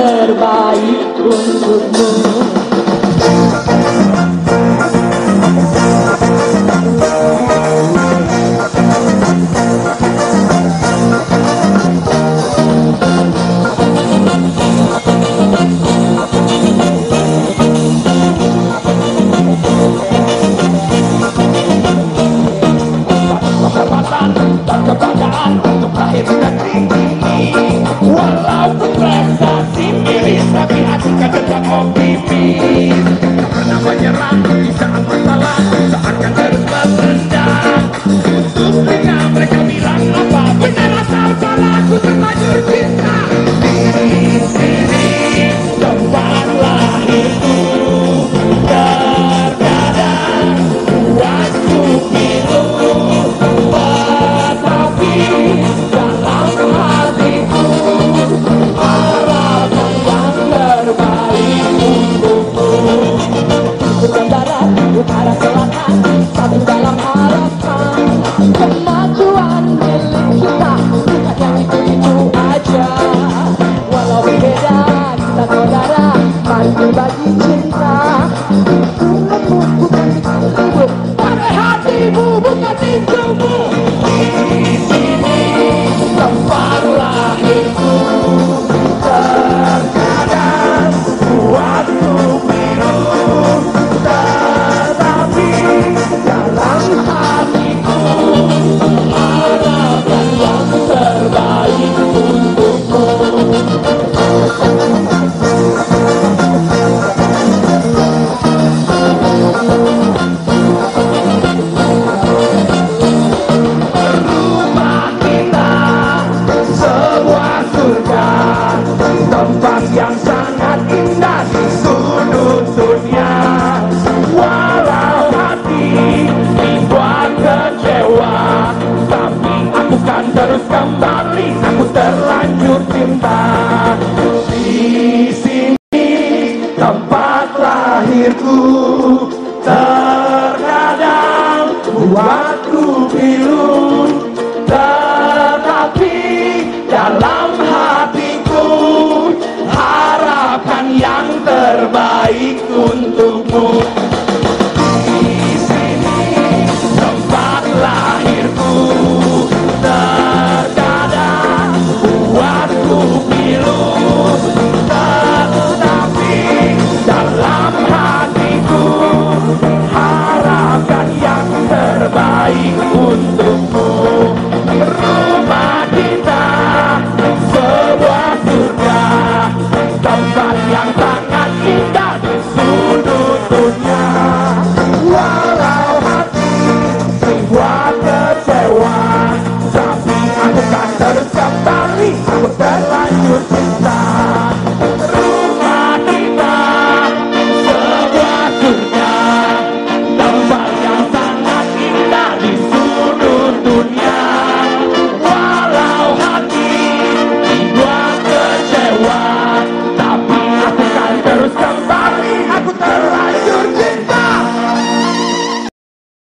terbaik untukmu. Untuk lahir negeri ini Walaupun prestasi me. Wow.